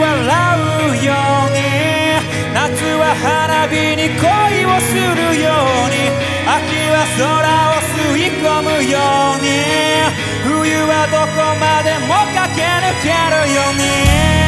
笑うように。夏は花火に恋をするように。秋は空を吸い込むように。冬はどこまでも駆け抜けるように。